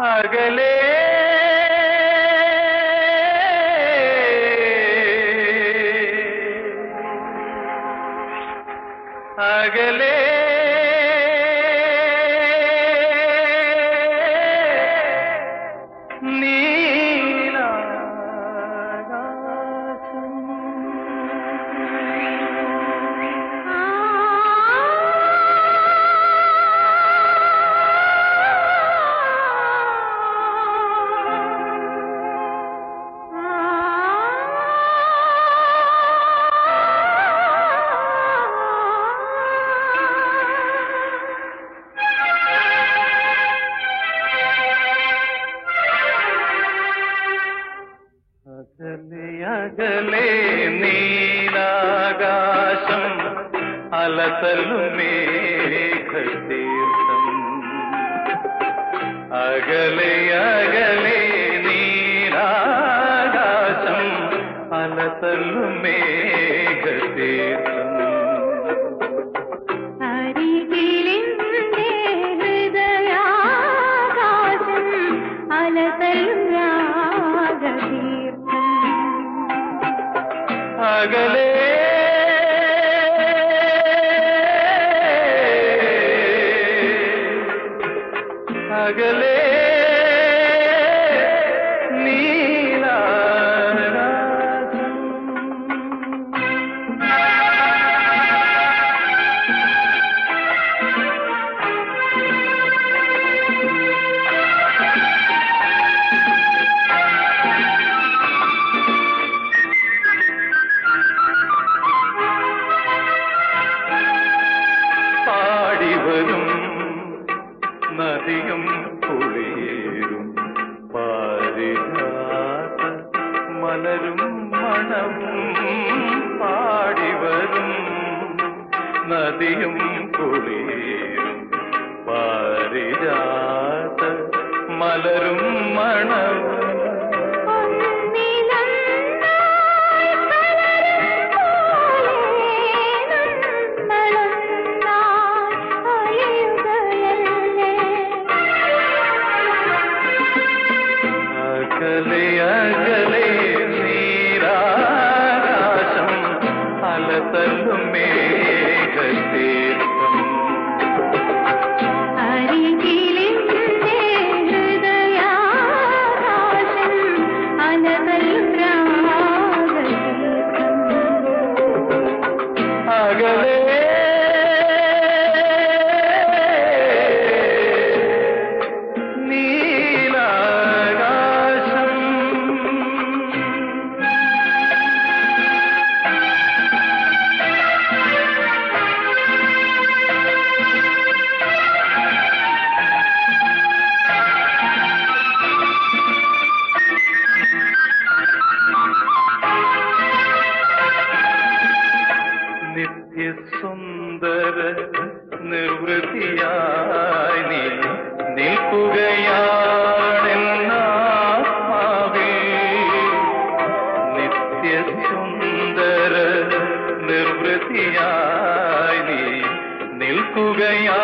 അകലേ. അകലേ. അകലെ നീലാകാശം അലതല്ലും മേഘതീർത്ഥം. അകലെ അകലെ നീലാകാശം അലതല്ലും മേഘതീർത്ഥം. ഹൃദയാകാശം അലതല്ലും രാഗതീർത്ഥം അകലേ അകലേ മലരും മണവും പാടിവരും നദിയും കുളിയും പാരിജാത മലരും മണവും சொல்லுமே നിത്യസുന്ദര നിവൃത്തിയായി നീ നിൽക്കുകയാണെന്നാത്മാവിൽ. നിത്യസുന്ദര നിർവൃത്തിയായി നീ നിൽക്കുകയാ